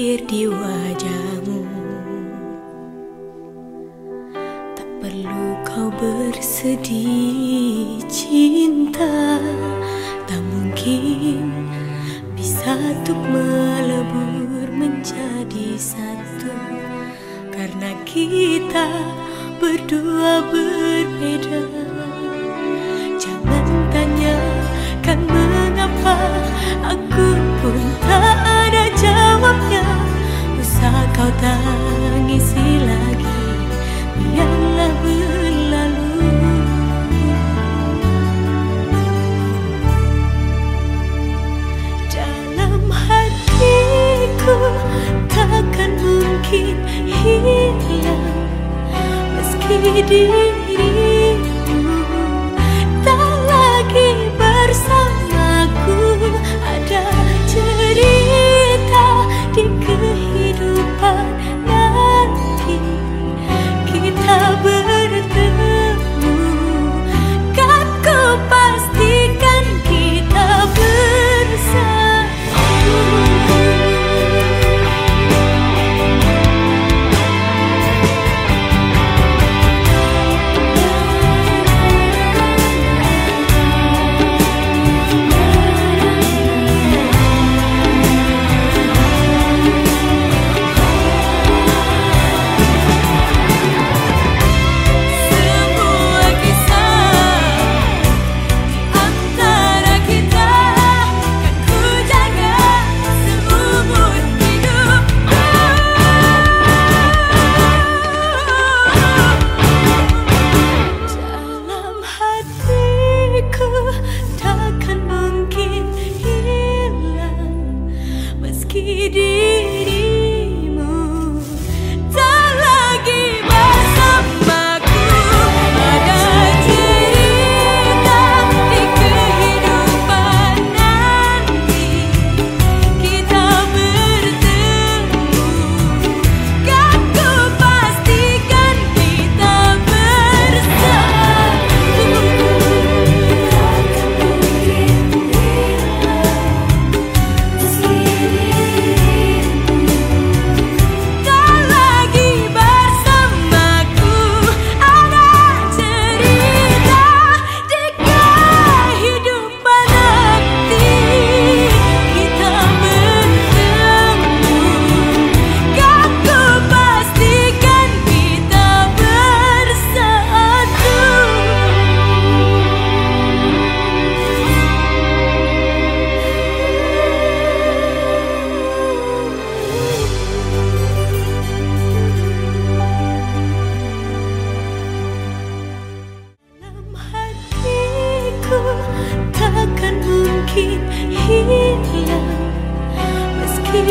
hadir di wajahmu. Tak perlu kau bersedih cinta Tak mungkin bisa tuk melebur menjadi satu. Karena kita berdua berbeda Jangan tanyakan mengapa aku 你的。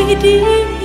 你的。